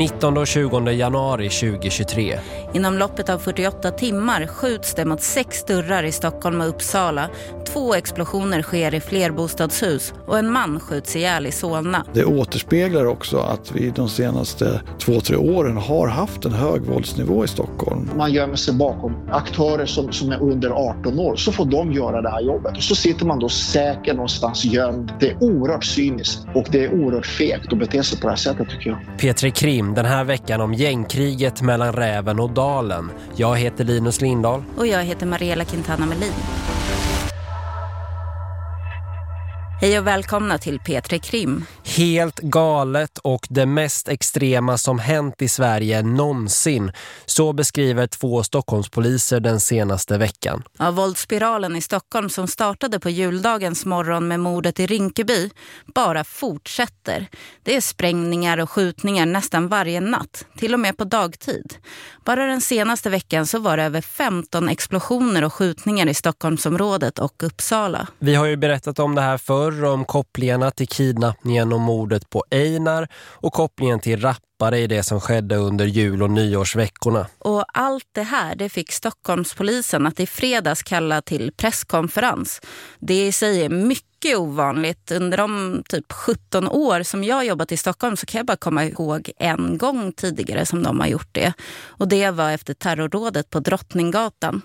19 och 20 januari 2023. Inom loppet av 48 timmar skjuts det mot sex dörrar i Stockholm och Uppsala. Två explosioner sker i flerbostadshus och en man skjuts ihjäl i Solna. Det återspeglar också att vi de senaste två, tre åren har haft en hög våldsnivå i Stockholm. Man gömmer sig bakom aktörer som, som är under 18 år så får de göra det här jobbet. Och så sitter man då säker någonstans gömd. Det är oerhört cyniskt och det är oerhört fegt att bete sig på det här sättet tycker jag. Petri Krim den här veckan om gängkriget mellan Räven och Dalen. Jag heter Linus Lindahl. Och jag heter Mariella Quintana Melin. Hej och välkomna till P3 Krim. Helt galet och det mest extrema som hänt i Sverige någonsin. Så beskriver två Stockholmspoliser den senaste veckan. Ja, våldsspiralen i Stockholm som startade på juldagens morgon med mordet i Rinkeby bara fortsätter. Det är sprängningar och skjutningar nästan varje natt, till och med på dagtid. Bara den senaste veckan så var det över 15 explosioner och skjutningar i Stockholmsområdet och Uppsala. Vi har ju berättat om det här förr om kopplingarna till kidnappningen och mordet på Einar och kopplingen till rappare i det som skedde under jul- och nyårsveckorna. Och allt det här det fick Stockholmspolisen att i fredags kalla till presskonferens. Det i sig är mycket mycket ovanligt. Under de typ 17 år som jag jobbat i Stockholm så kan jag bara komma ihåg en gång tidigare som de har gjort det. Och det var efter terrorrådet på Drottninggatan.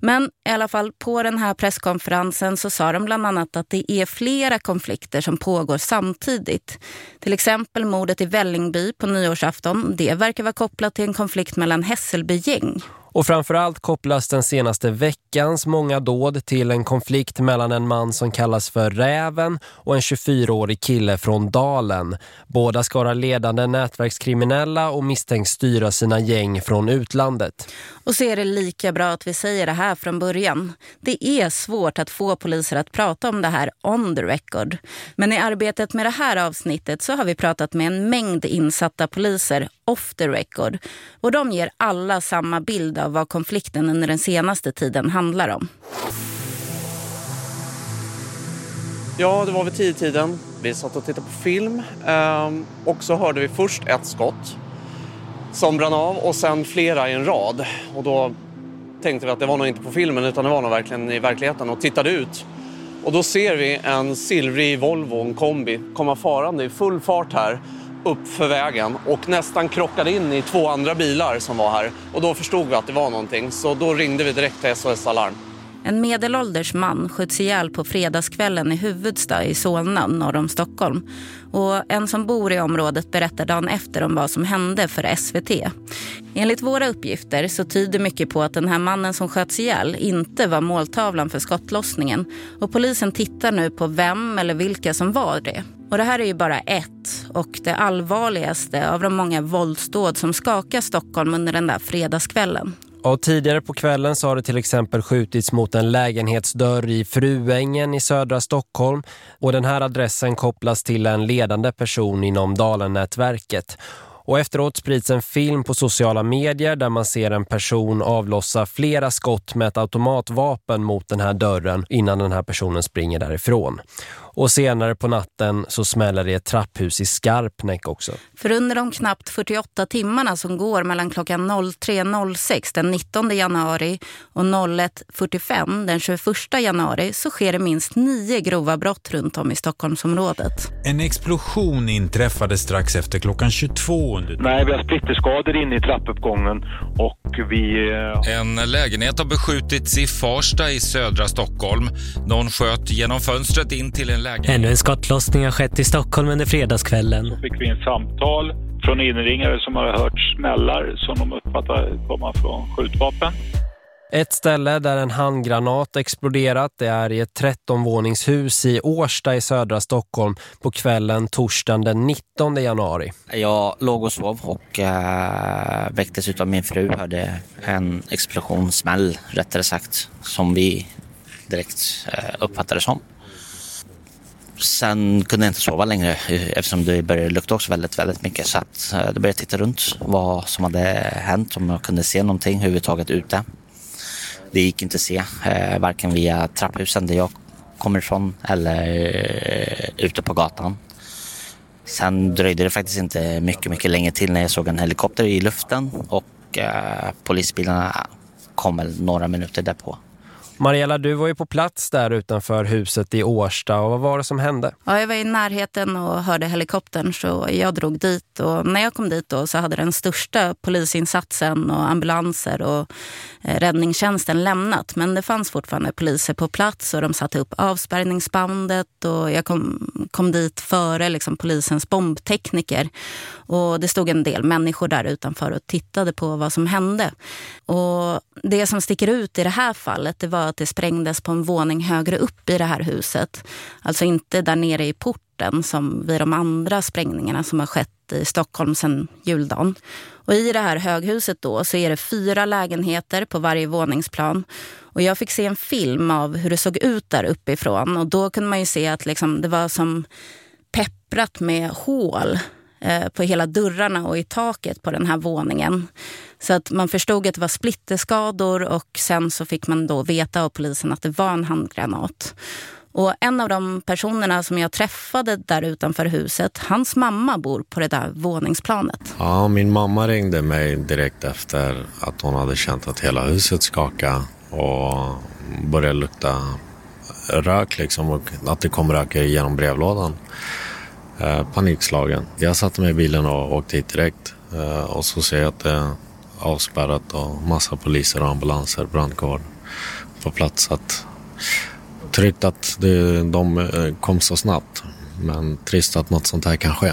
Men i alla fall på den här presskonferensen så sa de bland annat att det är flera konflikter som pågår samtidigt. Till exempel mordet i Vällingby på nyårsafton. Det verkar vara kopplat till en konflikt mellan Hässelbygäng. Och framförallt kopplas den senaste veckans många dåd till en konflikt mellan en man som kallas för Räven och en 24-årig kille från Dalen. Båda ska vara ledande nätverkskriminella och misstänks styra sina gäng från utlandet. Och så är det lika bra att vi säger det här från början. Det är svårt att få poliser att prata om det här on the record. Men i arbetet med det här avsnittet så har vi pratat med en mängd insatta poliser off the record. Och de ger alla samma bild av vad konflikten under den senaste tiden handlar om. Ja, det var vid tio tiden. Vi satt och tittade på film ehm, och så hörde vi först ett skott som brann av och sen flera i en rad. Och då tänkte vi att det var nog inte på filmen utan det var nog verkligen i verkligheten och tittade ut. Och då ser vi en silvrig Volvo, en kombi, komma farande i full fart här upp för vägen och nästan krockade in i två andra bilar som var här. Och då förstod vi att det var någonting så då ringde vi direkt till SOS Alarm. En medelålders man skjuts ihjäl på fredagskvällen i Huvudsta i Solna norr om Stockholm. Och en som bor i området berättar dagen efter om vad som hände för SVT. Enligt våra uppgifter så tyder mycket på att den här mannen som sköts ihjäl inte var måltavlan för skottlossningen. Och polisen tittar nu på vem eller vilka som var det. Och det här är ju bara ett och det allvarligaste av de många våldsdåd som skakar Stockholm under den där fredagskvällen. Och tidigare på kvällen så har det till exempel skjutits mot en lägenhetsdörr i Fruängen i södra Stockholm. Och den här adressen kopplas till en ledande person inom Dalen-nätverket. Och efteråt sprids en film på sociala medier där man ser en person avlossa flera skott med ett automatvapen mot den här dörren innan den här personen springer därifrån. Och senare på natten så smäller det ett trapphus i Skarpnäck också. För under de knappt 48 timmarna som går mellan klockan 03.06 den 19 januari och 01.45 den 21 januari så sker det minst nio grova brott runt om i Stockholmsområdet. En explosion inträffade strax efter klockan 22. Nej, vi har splitterskador inne i trappuppgången och vi... Eh, en lägenhet har beskjutits i Farsta i södra Stockholm. Någon sköt genom fönstret in till en lägenhet. Ännu en skottlossning har skett i Stockholm under fredagskvällen. Då fick vi en samtal från inringare som har hört smällar som de uppfattar komma från skjutvapen. Ett ställe där en handgranat exploderat det är i ett 13-våningshus i Årsta i södra Stockholm på kvällen torsdagen den 19 januari. Jag låg och sov och äh, väcktes utav min fru hörde en explosionssmäll rättare sagt som vi direkt äh, uppfattade som. Sen kunde jag inte sova längre eh, eftersom det började lukta också väldigt, väldigt mycket. Så att, eh, då började jag titta runt vad som hade hänt, om jag kunde se någonting överhuvudtaget ute. Det gick inte att se, eh, varken via trapphusen där jag kommer ifrån eller eh, ute på gatan. Sen dröjde det faktiskt inte mycket, mycket länge till när jag såg en helikopter i luften och eh, polisbilarna kom väl några minuter därpå. Mariella, du var ju på plats där utanför huset i Årsta och vad var det som hände? Ja, jag var i närheten och hörde helikoptern så jag drog dit. Och när jag kom dit då så hade den största polisinsatsen och ambulanser och eh, räddningstjänsten lämnat. Men det fanns fortfarande poliser på plats och de satte upp avspärrningsbandet och jag kom, kom dit före liksom, polisens bombtekniker. Och det stod en del människor där utanför och tittade på vad som hände. Och det som sticker ut i det här fallet det var att det sprängdes på en våning högre upp i det här huset. Alltså inte där nere i porten som vid de andra sprängningarna som har skett i Stockholm sedan juldagen. Och I det här höghuset då så är det fyra lägenheter på varje våningsplan. Och jag fick se en film av hur det såg ut där uppifrån. Och då kunde man ju se att liksom det var som pepprat med hål Eh, på hela dörrarna och i taket på den här våningen. Så att man förstod att det var splitterskador och sen så fick man då veta av polisen att det var en handgranat. Och en av de personerna som jag träffade där utanför huset, hans mamma bor på det där våningsplanet. Ja, min mamma ringde mig direkt efter att hon hade känt att hela huset skakade och började lukta rök liksom och att det kom rök genom brevlådan. Eh, panikslagen. Jag satte mig i bilen och åkte hit direkt eh, och så ser jag att det är avspärrat och massa poliser och ambulanser, brandkår på plats. Att, tryggt att det, de eh, kom så snabbt, men trist att något sånt här kan ske.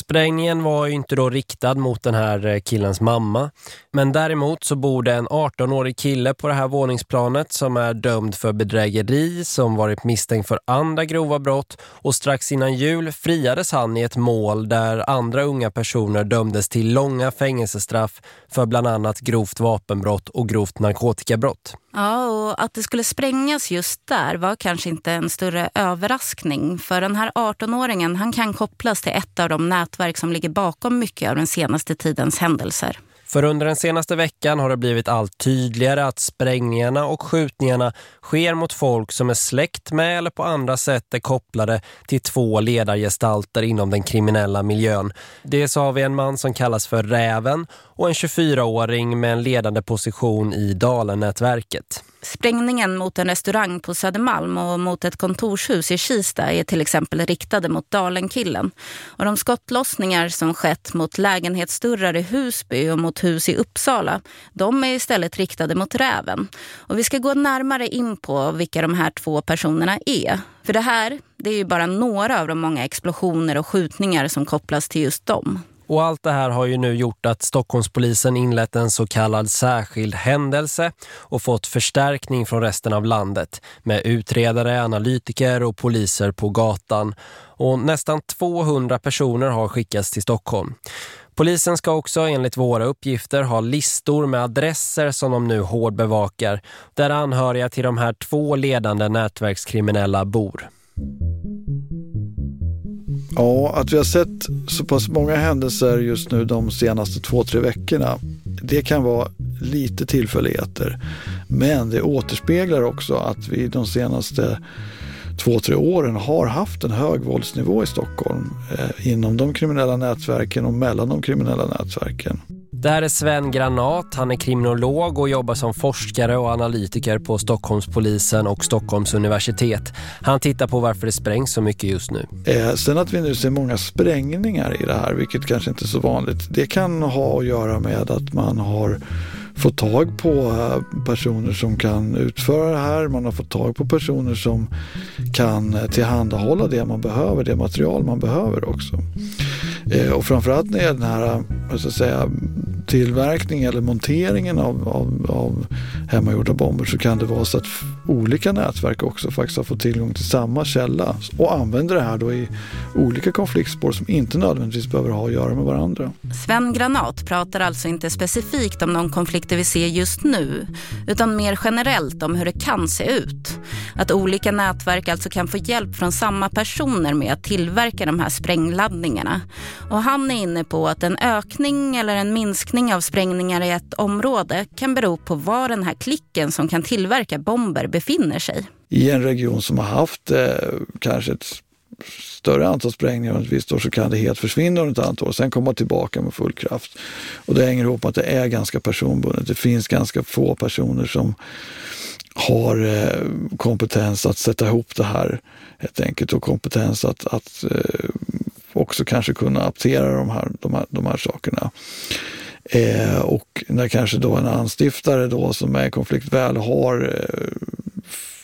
Sprängningen var ju inte då riktad mot den här eh, killens mamma. Men däremot så bor det en 18-årig kille på det här våningsplanet som är dömd för bedrägeri, som varit misstänkt för andra grova brott och strax innan jul friades han i ett mål där andra unga personer dömdes till långa fängelsestraff för bland annat grovt vapenbrott och grovt narkotikabrott. Ja, och att det skulle sprängas just där var kanske inte en större överraskning. För den här 18-åringen han kan kopplas till ett av de nätverk som ligger bakom mycket av den senaste tidens händelser. För under den senaste veckan har det blivit allt tydligare att sprängningarna och skjutningarna sker mot folk som är släkt med eller på andra sätt är kopplade till två ledargestalter inom den kriminella miljön. Dels har vi en man som kallas för Räven och en 24-åring med en ledande position i Dalennätverket. Sprängningen mot en restaurang på Södermalm och mot ett kontorshus i Kista är till exempel riktade mot Dalenkillen. Och de skottlossningar som skett mot lägenhetsdörrar i Husby och mot hus i Uppsala, de är istället riktade mot Räven. Och vi ska gå närmare in på vilka de här två personerna är. För det här, det är ju bara några av de många explosioner och skjutningar som kopplas till just dem. Och allt det här har ju nu gjort att Stockholmspolisen inlett en så kallad särskild händelse och fått förstärkning från resten av landet med utredare, analytiker och poliser på gatan. Och nästan 200 personer har skickats till Stockholm. Polisen ska också enligt våra uppgifter ha listor med adresser som de nu hårdbevakar där anhöriga till de här två ledande nätverkskriminella bor. Ja, att vi har sett så pass många händelser just nu de senaste två, tre veckorna. Det kan vara lite tillfälligheter. Men det återspeglar också att vi de senaste två, tre åren har haft en hög våldsnivå i Stockholm eh, inom de kriminella nätverken och mellan de kriminella nätverken. Det här är Sven Granat, han är kriminolog och jobbar som forskare och analytiker på Stockholmspolisen och Stockholms universitet. Han tittar på varför det sprängs så mycket just nu. Eh, sen att vi nu ser många sprängningar i det här, vilket kanske inte är så vanligt, det kan ha att göra med att man har fått tag på eh, personer som kan utföra det här. Man har fått tag på personer som kan eh, tillhandahålla det man behöver, det material man behöver också. Eh, och framförallt när det gäller den här säga, tillverkningen eller monteringen av, av, av hemmagjorda bomber så kan det vara så att olika nätverk också faktiskt har fått tillgång till samma källa och använder det här då i olika konfliktspår som inte nödvändigtvis behöver ha att göra med varandra. Sven Granat pratar alltså inte specifikt om de konflikter vi ser just nu utan mer generellt om hur det kan se ut. Att olika nätverk alltså kan få hjälp från samma personer med att tillverka de här sprängladdningarna. Och han är inne på att en ökning eller en minskning av sprängningar i ett område kan bero på var den här klicken som kan tillverka bomber befinner sig. I en region som har haft eh, kanske ett större antal sprängningar under ett visst år så kan det helt försvinna under ett antal år. Sen komma tillbaka med full kraft. Och det hänger ihop med att det är ganska personbundet. Det finns ganska få personer som har eh, kompetens att sätta ihop det här helt enkelt och kompetens att, att eh, också kanske kunna aptera de här, de här, de här sakerna. Eh, och när kanske då en anstiftare då som är i konflikt väl har eh,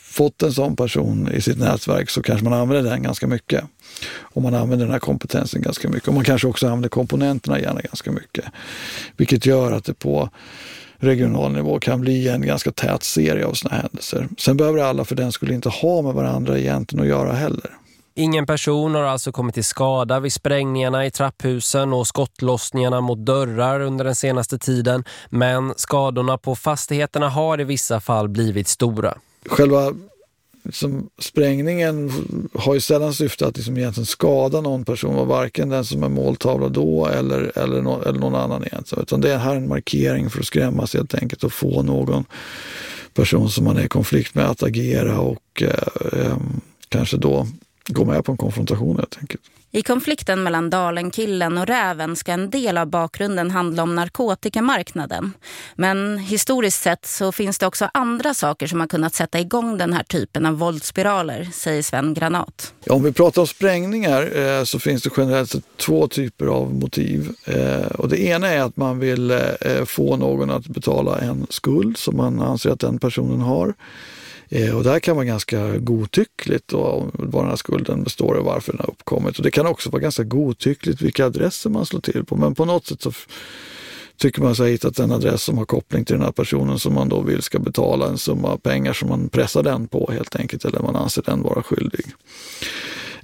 fått en sån person i sitt nätverk så kanske man använder den ganska mycket. Och man använder den här kompetensen ganska mycket. Och man kanske också använder komponenterna gärna ganska mycket. Vilket gör att det på regional nivå kan bli en ganska tät serie av sådana händelser. Sen behöver alla för den skulle inte ha med varandra egentligen att göra heller. Ingen person har alltså kommit till skada vid sprängningarna i trapphusen och skottlossningarna mot dörrar under den senaste tiden. Men skadorna på fastigheterna har i vissa fall blivit stora. Själva liksom, sprängningen har ju sällan syftat att liksom egentligen skada någon person, varken den som är måltavla då eller, eller, no, eller någon annan egentligen. Utan det är här en markering för att skrämmas helt enkelt och få någon person som man är i konflikt med att agera och eh, eh, kanske då gå med på en konfrontation helt enkelt. I konflikten mellan Dalenkillen och Räven ska en del av bakgrunden handla om narkotikamarknaden. Men historiskt sett så finns det också andra saker som har kunnat sätta igång den här typen av våldsspiraler, säger Sven Granat. Ja, om vi pratar om sprängningar eh, så finns det generellt sett två typer av motiv. Eh, och det ena är att man vill eh, få någon att betala en skuld som man anser att den personen har. Eh, och det här kan vara ganska godtyckligt och vad den här skulden består och varför den har uppkommit. Och det kan också vara ganska godtyckligt vilka adresser man slår till på. Men på något sätt så tycker man sig ha hittat en adress som har koppling till den här personen som man då vill ska betala en summa pengar som man pressar den på helt enkelt, eller man anser den vara skyldig.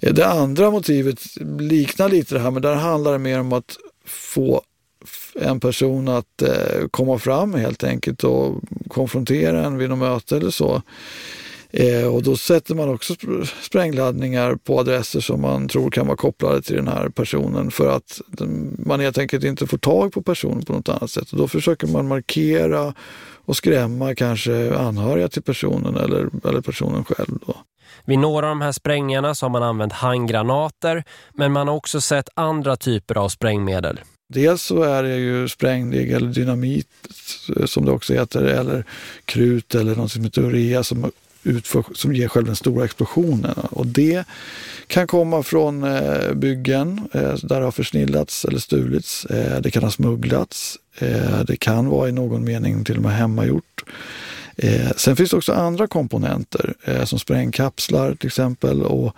Eh, det andra motivet liknar lite det här, men där handlar det mer om att få en person att eh, komma fram helt enkelt och konfrontera en vid något möte eller så. Eh, och då sätter man också sprängladdningar på adresser som man tror kan vara kopplade till den här personen för att man helt enkelt inte får tag på personen på något annat sätt. Och då försöker man markera och skrämma kanske anhöriga till personen eller, eller personen själv. Då. Vid några av de här sprängningarna så har man använt handgranater men man har också sett andra typer av sprängmedel. Dels så är det ju sprängdeg eller dynamit eh, som det också heter, eller krut eller något som heter urea som, utför, som ger själva den stora explosionen. Och det kan komma från eh, byggen eh, där det har försnillats eller stulits. Eh, det kan ha smugglats. Eh, det kan vara i någon mening till och med hemmagjort. Eh, sen finns det också andra komponenter eh, som sprängkapslar till exempel. och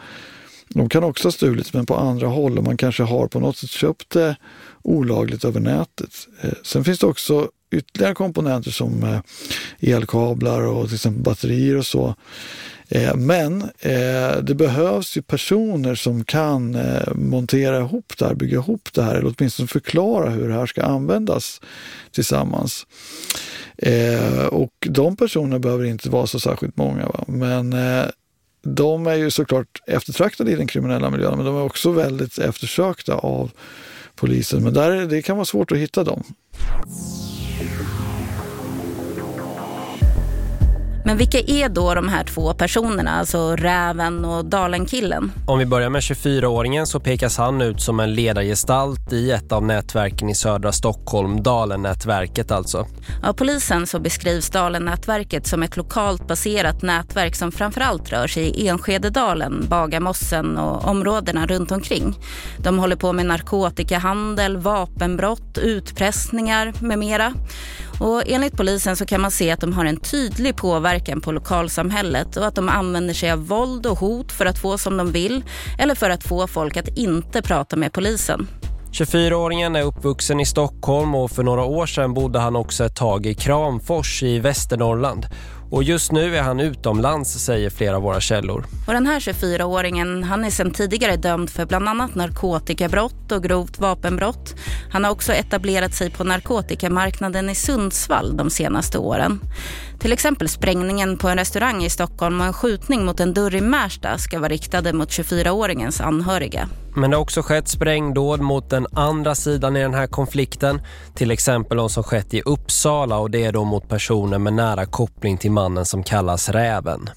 de kan också ha stulits men på andra håll och man kanske har på något sätt köpt det olagligt över nätet. Eh, sen finns det också ytterligare komponenter som eh, elkablar och till exempel batterier och så. Eh, men det behövs ju personer som kan montera ihop det här, bygga ihop det här eller åtminstone förklara hur det här ska användas tillsammans. Och de personerna behöver inte vara så särskilt många. Va? Men de är ju såklart eftertraktade i den kriminella miljön, men de är också väldigt eftersökta av polisen. Men där, det kan vara svårt att hitta dem. Men vilka är då de här två personerna, alltså Räven och Dalenkillen? Om vi börjar med 24-åringen så pekas han ut som en ledargestalt i ett av nätverken i södra Stockholm, Dalen-nätverket alltså. Av polisen så beskrivs Dalen-nätverket som ett lokalt baserat nätverk som framförallt rör sig i Enskededalen, Bagarmossen och områdena runt omkring. De håller på med narkotikahandel, vapenbrott, utpressningar med mera. Och enligt polisen så kan man se att de har en tydlig påverkan på lokalsamhället och att de använder sig av våld och hot för att få som de vill eller för att få folk att inte prata med polisen. 24-åringen är uppvuxen i Stockholm och för några år sedan bodde han också ett tag i Kramfors i Västernorrland. Och just nu är han utomlands, säger flera av våra källor. Och den här 24-åringen, han är sedan tidigare dömd för bland annat narkotikabrott och grovt vapenbrott. Han har också etablerat sig på narkotikamarknaden i Sundsvall de senaste åren. Till exempel sprängningen på en restaurang i Stockholm och en skjutning mot en dörr i Märsta ska vara riktade mot 24-åringens anhöriga. Men det har också skett sprängdåd mot den andra sidan i den här konflikten. Till exempel de som skett i Uppsala och det är då mot personer med nära koppling till mannen som kallas Räven.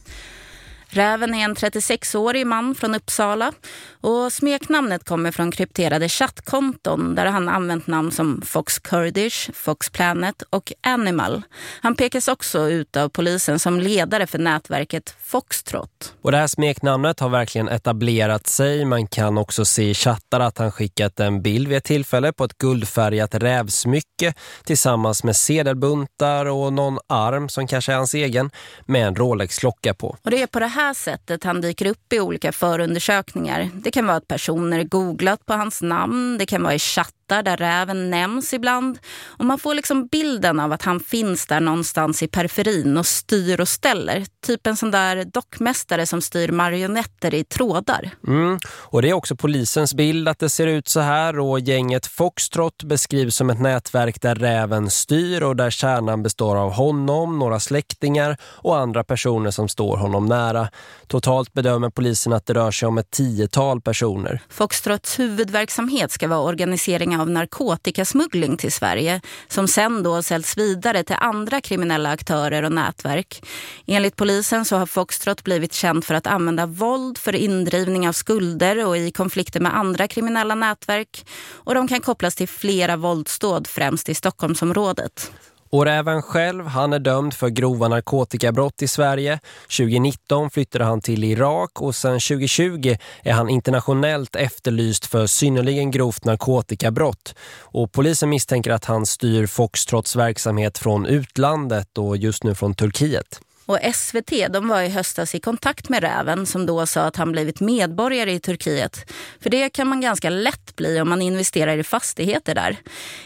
Räven är en 36-årig man från Uppsala och smeknamnet kommer från krypterade chattkonton där han använt namn som Fox Kurdish, Fox Planet och Animal. Han pekas också ut av polisen som ledare för nätverket Foxtrot. Och det här smeknamnet har verkligen etablerat sig. Man kan också se i chattar att han skickat en bild vid ett tillfälle på ett guldfärgat rävsmycke tillsammans med sedelbuntar och någon arm som kanske är hans egen med en Rolex-klocka på. Och det är på det här sättet han dyker upp i olika förundersökningar. Det kan vara att personer googlat på hans namn, det kan vara i chatt där räven nämns ibland. Och man får liksom bilden av att han finns där någonstans i periferin och styr och ställer. Typ en sån där dockmästare som styr marionetter i trådar. Mm. Och det är också polisens bild att det ser ut så här och gänget Foxtrot beskrivs som ett nätverk där räven styr och där kärnan består av honom, några släktingar och andra personer som står honom nära. Totalt bedömer polisen att det rör sig om ett tiotal personer. Foxtrots huvudverksamhet ska vara organisering av narkotikasmuggling till Sverige som sen då säljs vidare till andra kriminella aktörer och nätverk. Enligt polisen så har Foxtrot blivit känd för att använda våld för indrivning av skulder och i konflikter med andra kriminella nätverk och de kan kopplas till flera våldsdåd främst i Stockholmsområdet. Och även själv, han är dömd för grova narkotikabrott i Sverige. 2019 flyttade han till Irak och sedan 2020 är han internationellt efterlyst för synnerligen grovt narkotikabrott. Och polisen misstänker att han styr Foxtrots verksamhet från utlandet och just nu från Turkiet. Och SVT de var i höstas i kontakt med Räven som då sa att han blivit medborgare i Turkiet. För det kan man ganska lätt bli om man investerar i fastigheter där.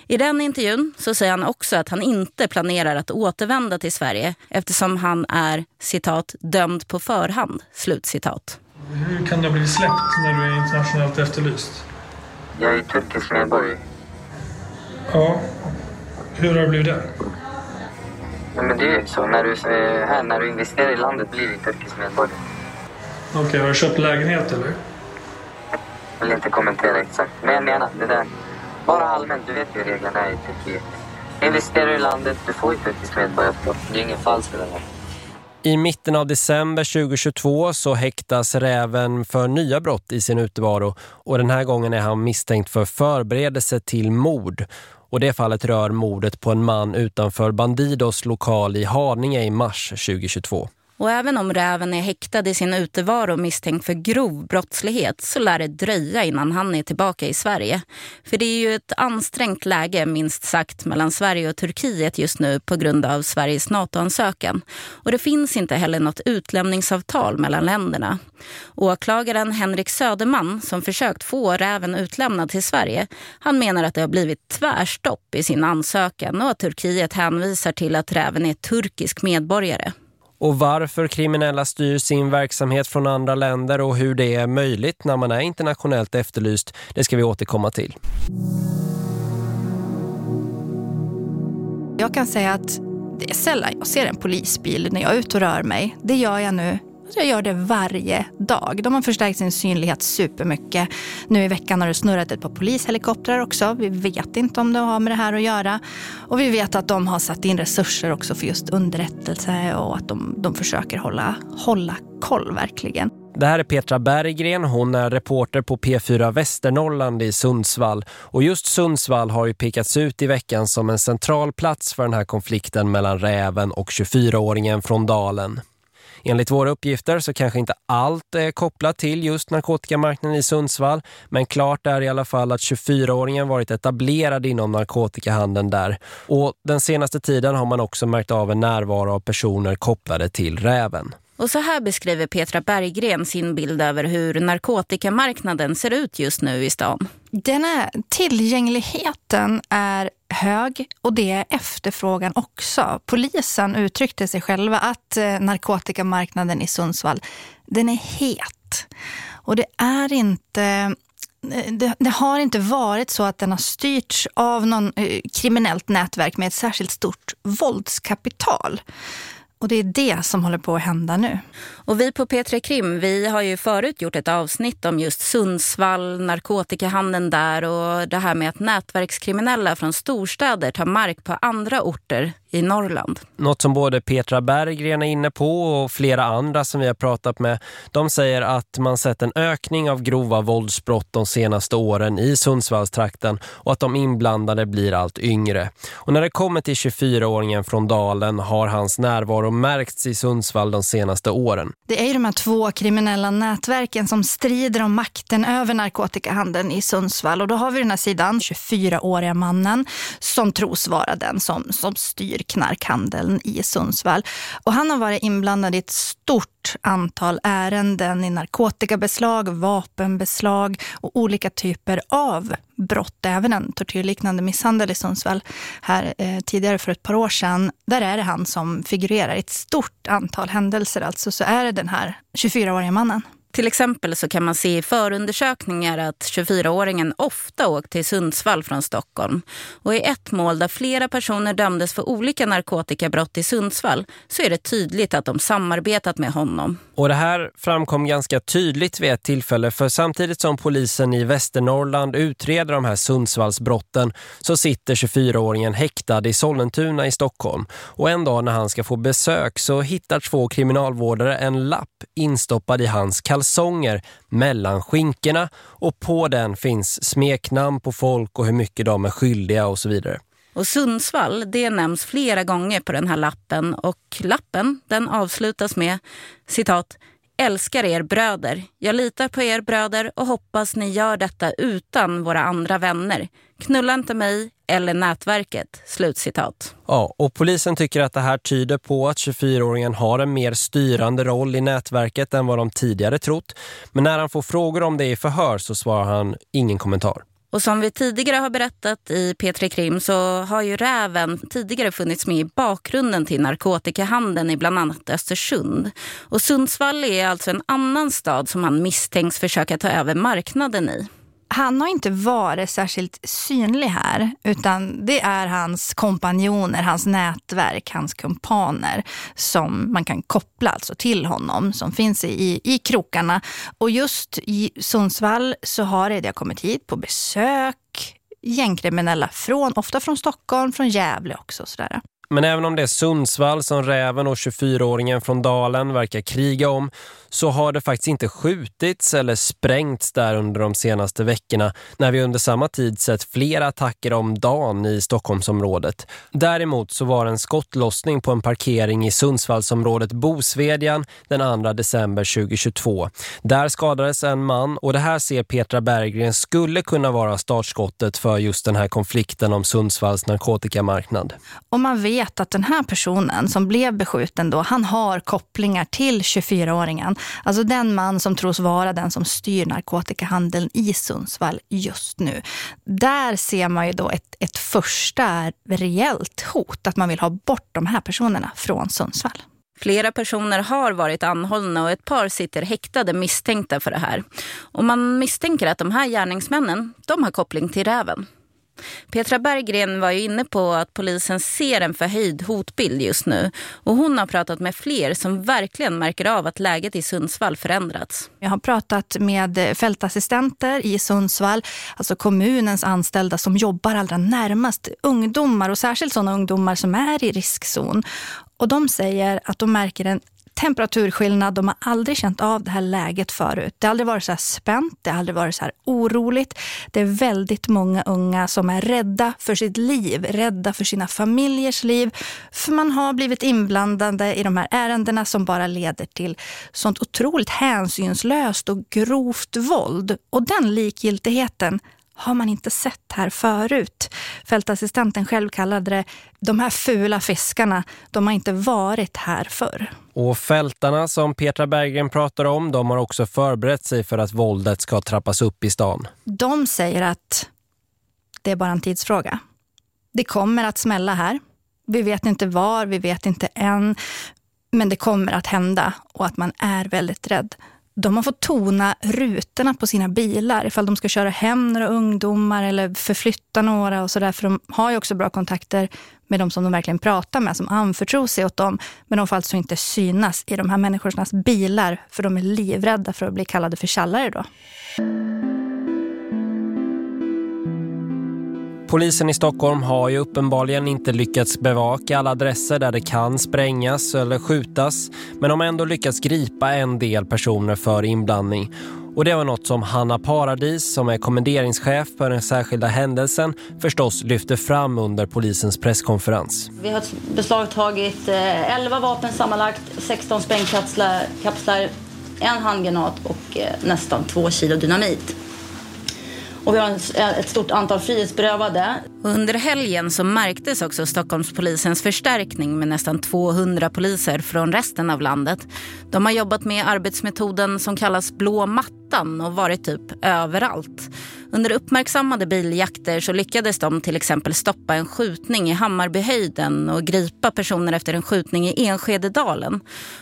I den intervjun så säger han också att han inte planerar att återvända till Sverige eftersom han är, citat, dömd på förhand, slutcitat. Hur kan du ha blivit släppt när du är internationellt efterlyst? Jag är turkisk medborgare. Ja, hur har det blivit det? Ja, men det är ju så. När du, är här, när du investerar i landet blir du turkisk medborgare. Okej, okay, har du köpt lägenhet eller? Jag vill inte kommentera exakt. Men jag menar, det där. Bara allmänt, du vet ju hur reglerna är i Turkiet. Investerar du i landet, du får ju turkisk medborgarskap. Det är ingen falsk där. I mitten av december 2022 så häktas Räven för nya brott i sin utevaro och den här gången är han misstänkt för förberedelse till mord. Och det fallet rör mordet på en man utanför Bandidos lokal i Haninge i mars 2022. Och även om räven är häktad i sin utevaro misstänkt för grov brottslighet så lär det dröja innan han är tillbaka i Sverige. För det är ju ett ansträngt läge minst sagt mellan Sverige och Turkiet just nu på grund av Sveriges NATO-ansökan. Och det finns inte heller något utlämningsavtal mellan länderna. Åklagaren Henrik Söderman som försökt få räven utlämnad till Sverige han menar att det har blivit tvärstopp i sin ansökan och att Turkiet hänvisar till att räven är turkisk medborgare. Och varför kriminella styr sin verksamhet från andra länder och hur det är möjligt när man är internationellt efterlyst, det ska vi återkomma till. Jag kan säga att det är sällan jag ser en polisbil när jag är ute och rör mig. Det gör jag nu jag gör det varje dag. De har förstärkt sin synlighet supermycket. Nu i veckan har det snurrat ett par polishelikoptrar också. Vi vet inte om det har med det här att göra. Och vi vet att de har satt in resurser också för just underrättelse och att de, de försöker hålla, hålla koll verkligen. Det här är Petra Berggren, hon är reporter på P4 Västernorrland i Sundsvall. Och just Sundsvall har ju pekats ut i veckan som en central plats för den här konflikten mellan räven och 24-åringen från Dalen. Enligt våra uppgifter så kanske inte allt är kopplat till just narkotikamarknaden i Sundsvall. Men klart är i alla fall att 24-åringen varit etablerad inom narkotikahandeln där. Och den senaste tiden har man också märkt av en närvaro av personer kopplade till räven. Och så här beskriver Petra Berggren sin bild över hur narkotikamarknaden ser ut just nu i stan. Den är, tillgängligheten är hög och det är efterfrågan också. Polisen uttryckte sig själva att eh, narkotikamarknaden i Sundsvall, den är het. Och det är inte eh, det, det, har inte varit så att den har styrts av någon eh, kriminellt nätverk med ett särskilt stort våldskapital. Och det är det som håller på att hända nu. Och vi på P3 Krim, vi har ju förut gjort ett avsnitt om just Sundsvall, narkotikahandeln där och det här med att nätverkskriminella från storstäder tar mark på andra orter i Norrland. Något som både Petra Berggren är inne på och flera andra som vi har pratat med. De säger att man sett en ökning av grova våldsbrott de senaste åren i Sundsvallstrakten och att de inblandade blir allt yngre. Och när det kommer till 24-åringen från Dalen har hans närvaro märkts i Sundsvall de senaste åren. Det är ju de här två kriminella nätverken som strider om makten över narkotikahandeln i Sundsvall. Och då har vi den här sidan, 24-åriga mannen som tros vara den som, som styr knarkhandeln i Sundsvall. Och han har varit inblandad i ett stort antal ärenden i narkotikabeslag, vapenbeslag och olika typer av brott. Även en tortyrliknande misshandel i Sundsvall här eh, tidigare för ett par år sedan. Där är det han som figurerar i ett stort antal händelser. Alltså så är det den här 24-åriga mannen. Till exempel så kan man se i förundersökningar att 24-åringen ofta åkt till Sundsvall från Stockholm. Och i ett mål där flera personer dömdes för olika narkotikabrott i Sundsvall så är det tydligt att de samarbetat med honom. Och det här framkom ganska tydligt vid ett tillfälle för samtidigt som polisen i Västernorrland utreder de här Sundsvallsbrotten så sitter 24-åringen häktad i Sollentuna i Stockholm. Och en dag när han ska få besök så hittar två kriminalvårdare en lapp instoppad i hans kalsonger mellan skinkorna och på den finns smeknamn på folk och hur mycket de är skyldiga och så vidare. Och Sundsvall, det nämns flera gånger på den här lappen och lappen den avslutas med citat Älskar er bröder. Jag litar på er bröder och hoppas ni gör detta utan våra andra vänner. Knulla inte mig eller nätverket. Slutcitat. Ja, och polisen tycker att det här tyder på att 24-åringen har en mer styrande roll i nätverket än vad de tidigare trott. Men när han får frågor om det i förhör så svarar han ingen kommentar. Och som vi tidigare har berättat i P3 Krim så har ju räven tidigare funnits med i bakgrunden till narkotikahandeln i bland annat Östersund. Och Sundsvall är alltså en annan stad som han misstänks försöka ta över marknaden i han har inte varit särskilt synlig här utan det är hans kompanjoner, hans nätverk, hans kumpaner som man kan koppla alltså till honom som finns i, i krokarna. Och just i Sundsvall så har det kommit hit på besök gängkriminella från, ofta från Stockholm, från Gävle också. Sådär. Men även om det är Sundsvall som räven och 24-åringen från Dalen verkar kriga om så har det faktiskt inte skjutits eller sprängts där under de senaste veckorna när vi under samma tid sett flera attacker om dagen i Stockholmsområdet. Däremot så var en skottlossning på en parkering i Sundsvallsområdet Bosvedjan den 2 december 2022. Där skadades en man och det här ser Petra Berggren skulle kunna vara startskottet för just den här konflikten om Sundsvalls narkotikamarknad. Om man vet att den här personen som blev beskjuten då, han har kopplingar till 24-åringen. Alltså den man som tros vara den som styr narkotikahandeln i Sundsvall just nu. Där ser man ju då ett, ett första reellt hot, att man vill ha bort de här personerna från Sundsvall. Flera personer har varit anhållna och ett par sitter häktade misstänkta för det här. Och man misstänker att de här gärningsmännen, de har koppling till räven. Petra Berggren var ju inne på att polisen ser en förhöjd hotbild just nu. Och hon har pratat med fler som verkligen märker av att läget i Sundsvall förändrats. Jag har pratat med fältassistenter i Sundsvall, alltså kommunens anställda som jobbar allra närmast ungdomar och särskilt sådana ungdomar som är i riskzon. Och de säger att de märker en temperaturskillnad. De har aldrig känt av det här läget förut. Det har aldrig varit så här spänt, det har aldrig varit så här oroligt. Det är väldigt många unga som är rädda för sitt liv, rädda för sina familjers liv. För man har blivit inblandade i de här ärendena som bara leder till sånt otroligt hänsynslöst och grovt våld. Och den likgiltigheten har man inte sett här förut. Fältassistenten själv kallade det de här fula fiskarna, de har inte varit här förr. Och fältarna som Petra Berggren pratar om, de har också förberett sig för att våldet ska trappas upp i stan. De säger att det är bara en tidsfråga. Det kommer att smälla här. Vi vet inte var, vi vet inte än. Men det kommer att hända och att man är väldigt rädd de har fått tona rutorna på sina bilar ifall de ska köra hem några ungdomar eller förflytta några och sådär. För de har ju också bra kontakter med de som de verkligen pratar med, som anförtror sig åt dem. Men de får alltså inte synas i de här människornas bilar för de är livrädda för att bli kallade för tjallare då. Polisen i Stockholm har ju uppenbarligen inte lyckats bevaka alla adresser där det kan sprängas eller skjutas. Men de har ändå lyckats gripa en del personer för inblandning. Och det var något som Hanna Paradis som är kommenderingschef för den särskilda händelsen förstås lyfte fram under polisens presskonferens. Vi har beslagtagit eh, 11 vapen sammanlagt, 16 sprängkapslar, en handgranat och eh, nästan 2 kilo dynamit. Och vi har ett stort antal frihetsberövade. Under helgen så märktes också Stockholmspolisens förstärkning med nästan 200 poliser från resten av landet. De har jobbat med arbetsmetoden som kallas blå mattan och varit typ överallt. Under uppmärksammade biljakter så lyckades de till exempel stoppa en skjutning i Hammarbyhöjden och gripa personer efter en skjutning i Enskededalen.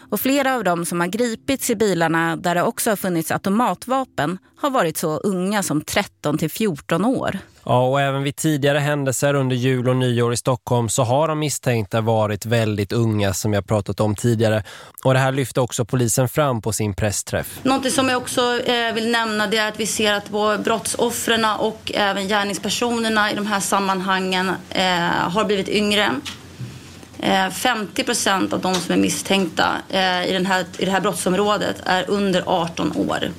Och flera av dem som har gripits i bilarna där det också har funnits automatvapen har varit så unga som 13 till 14 år. Ja, och även vid tidigare händelser under jul och nyår i Stockholm så har de misstänkta varit väldigt unga som jag pratat om tidigare. Och det här lyfte också polisen fram på sin pressträff. Något som jag också eh, vill nämna det är att vi ser att både brottsoffren och även gärningspersonerna i de här sammanhangen eh, har blivit yngre. Eh, 50 procent av de som är misstänkta i, den här, i det här brottsområdet är under 18 år.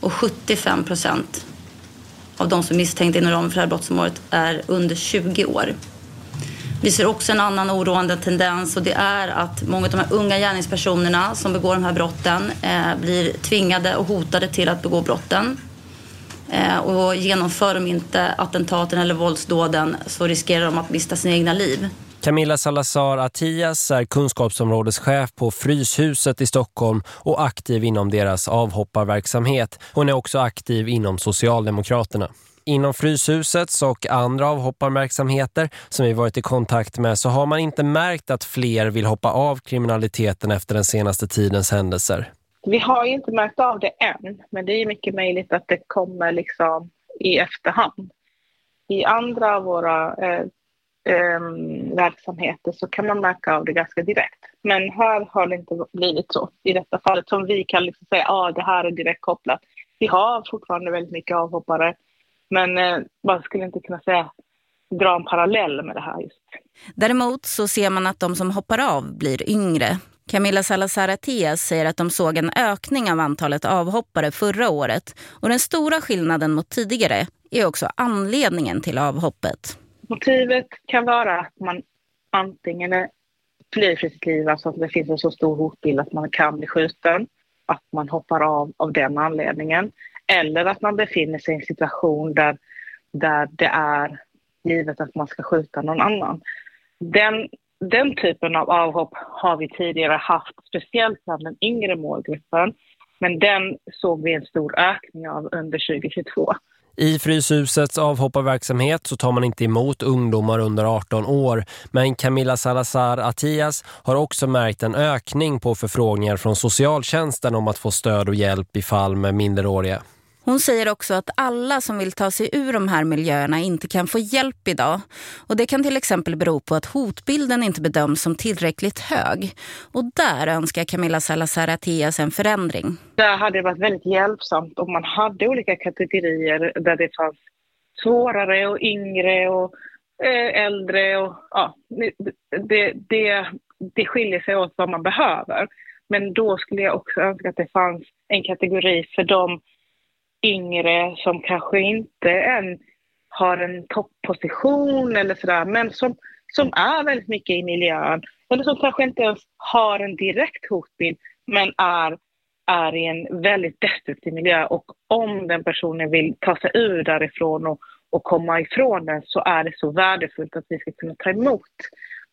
Och 75 procent av de som är misstänkta inom ramen för det här brottsområdet är under 20 år. Vi ser också en annan oroande tendens och det är att många av de här unga gärningspersonerna som begår de här brotten eh, blir tvingade och hotade till att begå brotten. Eh, och genomför de inte attentaten eller våldsdåden så riskerar de att mista sina egna liv. Camilla Salazar Atias är kunskapsområdeschef på Fryshuset i Stockholm och aktiv inom deras avhopparverksamhet. Hon är också aktiv inom Socialdemokraterna. Inom Fryshusets och andra avhopparverksamheter som vi varit i kontakt med så har man inte märkt att fler vill hoppa av kriminaliteten efter den senaste tidens händelser. Vi har inte märkt av det än, men det är mycket möjligt att det kommer liksom i efterhand. I andra av våra eh, eh, verksamheter så kan man märka av det ganska direkt. Men här har det inte blivit så i detta fallet som vi kan liksom säga att ah, det här är direkt kopplat. Vi har fortfarande väldigt mycket avhoppare men eh, man skulle inte kunna säga dra en parallell med det här just. Däremot så ser man att de som hoppar av blir yngre. Camilla Salazar Atias säger att de såg en ökning av antalet avhoppare förra året. Och den stora skillnaden mot tidigare är också anledningen till avhoppet. Motivet kan vara att man antingen flyr för sitt liv, alltså att det finns en så stor hotbild att man kan bli skjuten, att man hoppar av av den anledningen. Eller att man befinner sig i en situation där, där det är givet att man ska skjuta någon annan. Den, den typen av avhopp har vi tidigare haft, speciellt bland den yngre målgruppen. Men den såg vi en stor ökning av under 2022. I Fryshusets avhopparverksamhet så tar man inte emot ungdomar under 18 år. Men Camilla Salazar Atias har också märkt en ökning på förfrågningar från socialtjänsten om att få stöd och hjälp i fall med minderåriga. Hon säger också att alla som vill ta sig ur de här miljöerna inte kan få hjälp idag. Och det kan till exempel bero på att hotbilden inte bedöms som tillräckligt hög. Och där önskar Camilla Salazar Atias en förändring. Där hade det varit väldigt hjälpsamt om man hade olika kategorier där det fanns svårare och yngre och eh, äldre. Och, ja, det, det, det skiljer sig åt vad man behöver. Men då skulle jag också önska att det fanns en kategori för dem yngre som kanske inte än har en topposition eller sådär, men som, som är väldigt mycket i miljön. Eller som kanske inte ens har en direkt hotbild, men är, är i en väldigt destruktiv miljö. Och om den personen vill ta sig ur därifrån och, och komma ifrån den så är det så värdefullt att vi ska kunna ta emot.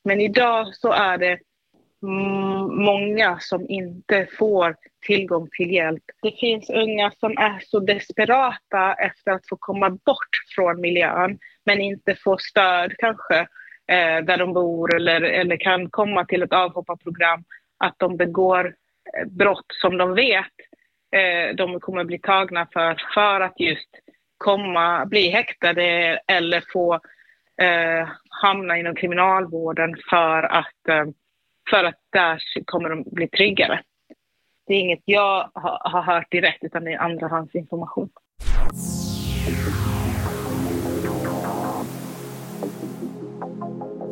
Men idag så är det många som inte får tillgång till hjälp. Det finns unga som är så desperata efter att få komma bort från miljön men inte får stöd kanske eh, där de bor eller, eller kan komma till ett avhopparprogram att de begår eh, brott som de vet eh, de kommer bli tagna för, för att just komma, bli häktade eller få eh, hamna inom kriminalvården för att eh, för att där kommer de bli tryggare. Det är inget jag har hört direkt utan det är andrahandsinformation.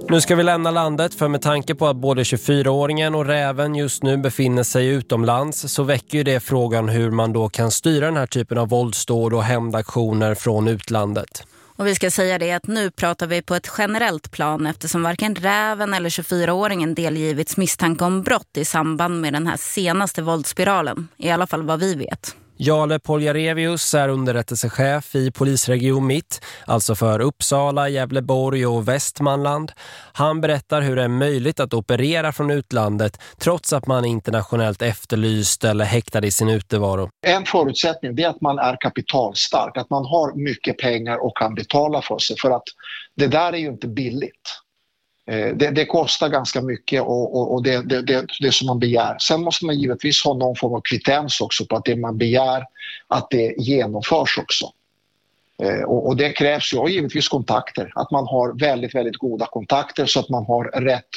Nu ska vi lämna landet för med tanke på att både 24-åringen och räven just nu befinner sig utomlands så väcker ju det frågan hur man då kan styra den här typen av våldsdåd och hämndaktioner från utlandet. Och vi ska säga det att nu pratar vi på ett generellt plan eftersom varken räven eller 24-åringen delgivits misstanke om brott i samband med den här senaste våldsspiralen. I alla fall vad vi vet. Jale Poljarevius är underrättelsechef i polisregion Mitt, alltså för Uppsala, Gävleborg och Västmanland. Han berättar hur det är möjligt att operera från utlandet trots att man är internationellt efterlyst eller häktad i sin utevaro. En förutsättning är att man är kapitalstark, att man har mycket pengar och kan betala för sig. För att det där är ju inte billigt. Eh, det, det, kostar ganska mycket och, och, och det, det, det, det som man begär. Sen måste man givetvis ha någon form av kvittens också på att det man begär att det genomförs också. Eh, och, och, det krävs ju givetvis kontakter, att man har väldigt, väldigt goda kontakter så att man har rätt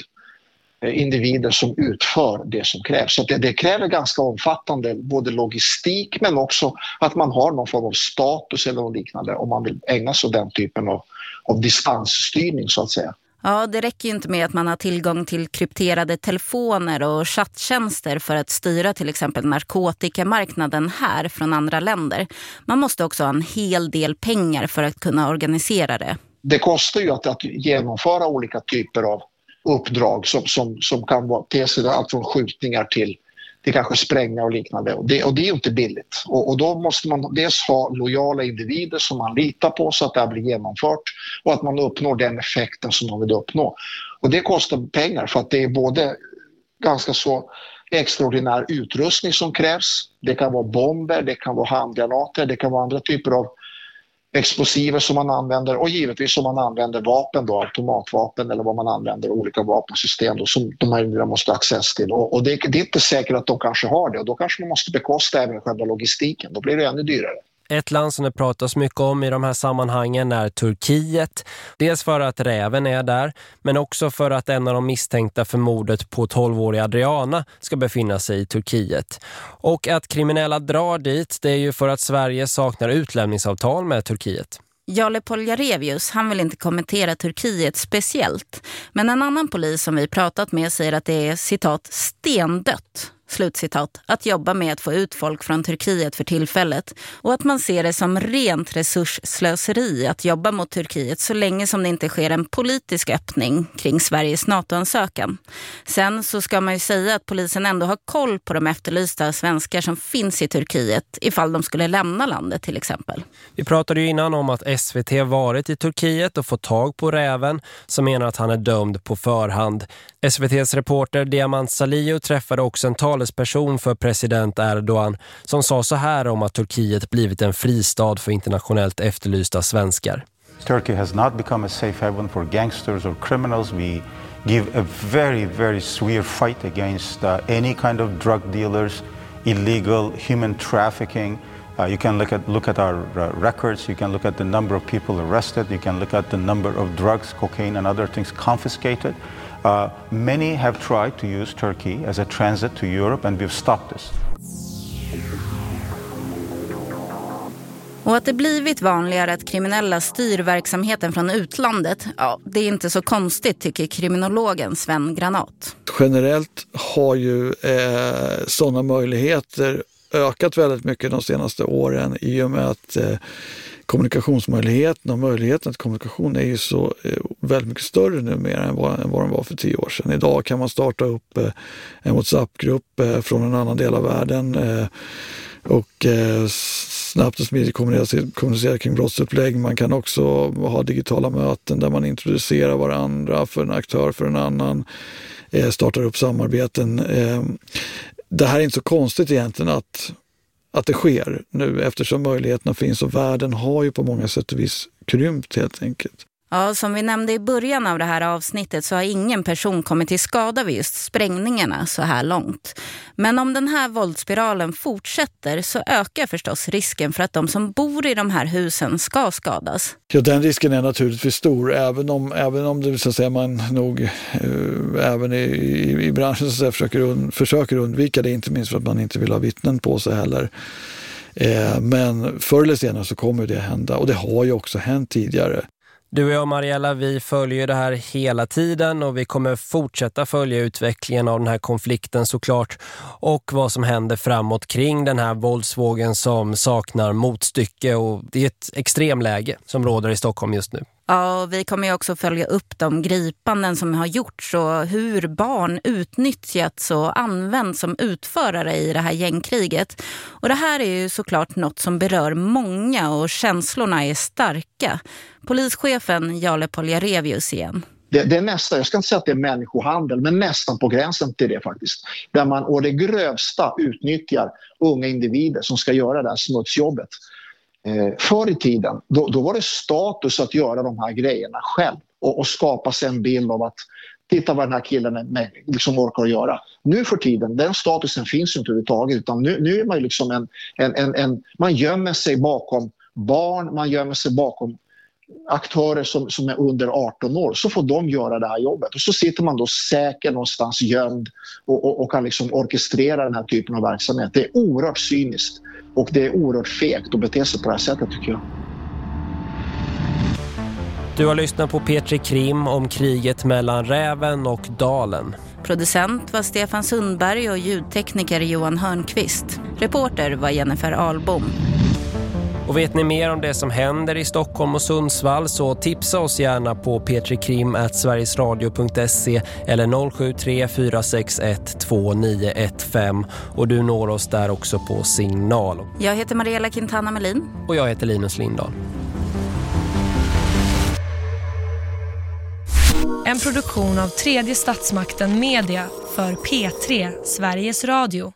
eh, individer som utför det som krävs. Så det, det, kräver ganska omfattande både logistik men också att man har någon form av status eller något liknande om man vill ägna sig åt den typen av, av distansstyrning så att säga. Ja, det räcker ju inte med att man har tillgång till krypterade telefoner och chatttjänster för att styra till exempel narkotikamarknaden här från andra länder. Man måste också ha en hel del pengar för att kunna organisera det. Det kostar ju att, att genomföra olika typer av uppdrag som, som, som kan vara allt från skjutningar till till kanske spränga och liknande. Och det, och det är ju inte billigt. Och, och, då måste man dels ha lojala individer som man litar på så att det här blir genomfört och att man uppnår den effekten som man vill uppnå. Och det kostar pengar för att det är både ganska så extraordinär utrustning som krävs. Det kan vara bomber, det kan vara handgranater, det kan vara andra typer av explosiver som man använder och givetvis om man använder vapen, då, automatvapen eller vad man använder, olika vapensystem då, som de här måste ha access till. Och, och det, det, är inte säkert att de kanske har det och då kanske man måste bekosta även själva logistiken. Då blir det ännu dyrare. Ett land som det pratas mycket om i de här sammanhangen är Turkiet. Dels för att räven är där, men också för att en av de misstänkta för mordet på 12-åriga Adriana ska befinna sig i Turkiet. Och att kriminella drar dit, det är ju för att Sverige saknar utlämningsavtal med Turkiet. Jale Poljarevius, han vill inte kommentera Turkiet speciellt. Men en annan polis som vi pratat med säger att det är citat stendött slutcitat, att jobba med att få ut folk från Turkiet för tillfället och att man ser det som rent resursslöseri att jobba mot Turkiet så länge som det inte sker en politisk öppning kring Sveriges NATO-ansökan. Sen så ska man ju säga att polisen ändå har koll på de efterlysta svenskar som finns i Turkiet ifall de skulle lämna landet till exempel. Vi pratade ju innan om att SVT varit i Turkiet och fått tag på räven som menar att han är dömd på förhand. SVTs reporter Diamant Salio träffade också en talesperson för president Erdogan som sa så här om att Turkiet blivit en fristad för internationellt efterlysta svenskar. Turkey has not become a safe haven for gangsters or criminals. We give a very, very severe fight against uh, any kind of drug dealers, illegal human trafficking. Uh, you can look at, look at our uh, records, you can look at the number of people arrested, you can look at the number of drugs, cocaine and other things confiscated. Uh, many have tried to use Turkey as a transit to Europe and we've stopped this. Och att det blivit vanligare att kriminella styr verksamheten från utlandet, ja, det är inte så konstigt tycker kriminologen Sven Granat. Generellt har ju eh, sådana möjligheter ökat väldigt mycket de senaste åren i och med att eh, kommunikationsmöjligheterna och möjligheten till kommunikation är ju så eh, väldigt mycket större numera än vad, än vad den var för tio år sedan. Idag kan man starta upp eh, en WhatsApp-grupp eh, från en annan del av världen eh, och eh, snabbt och smidigt kommunicera, kommunicera kring brottsupplägg. Man kan också ha digitala möten där man introducerar varandra för en aktör för en annan, eh, startar upp samarbeten. Det här är inte så konstigt egentligen att att det sker nu eftersom möjligheterna finns och världen har ju på många sätt och vis krympt helt enkelt. Ja, som vi nämnde i början av det här avsnittet så har ingen person kommit till skada vid just sprängningarna så här långt. Men om den här våldsspiralen fortsätter så ökar förstås risken för att de som bor i de här husen ska skadas. Ja, den risken är naturligtvis stor, även om, även om det, så att säga, man nog eh, även i, i, i branschen så att säga, försöker, un, försöker undvika det, inte minst för att man inte vill ha vittnen på sig heller. Eh, men förr eller senare så kommer det hända och det har ju också hänt tidigare. Du och jag Mariella, vi följer det här hela tiden och vi kommer fortsätta följa utvecklingen av den här konflikten såklart och vad som händer framåt kring den här våldsvågen som saknar motstycke och det är ett extremläge som råder i Stockholm just nu. Ja, vi kommer ju också följa upp de gripanden som har gjorts och hur barn utnyttjats och används som utförare i det här gängkriget. Och det här är ju såklart något som berör många och känslorna är starka. Polischefen Jale Poljarevius igen. Det, det, är nästan, jag ska inte säga att det är människohandel, men nästan på gränsen till det faktiskt. Där man å det grövsta utnyttjar unga individer som ska göra det här smutsjobbet. Eh, förr i tiden då, då, var det status att göra de här grejerna själv och, och skapa sig en bild av att titta vad den här killen är, liksom orkar göra. Nu för tiden, den statusen finns inte överhuvudtaget utan nu, nu är man liksom en, en, en, en, man gömmer sig bakom barn, man gömmer sig bakom aktörer som, som är under 18 år så får de göra det här jobbet. Och så sitter man då säker någonstans gömd och, och, och kan liksom orkestrera den här typen av verksamhet. Det är oerhört cyniskt och det är oerhört fegt att bete sig på det här sättet tycker jag. Du har lyssnat på Petri Krim om kriget mellan räven och dalen. Producent var Stefan Sundberg och ljudtekniker Johan Hörnqvist. Reporter var Jennifer Albom. Och vet ni mer om det som händer i Stockholm och Sundsvall så tipsa oss gärna på petrikrim.sverigesradio.se eller 073 461 2915 och du når oss där också på signal. Jag heter Mariella Quintana Melin. Och jag heter Linus Lindahl. En produktion av tredje statsmakten Media för P3 Sveriges Radio.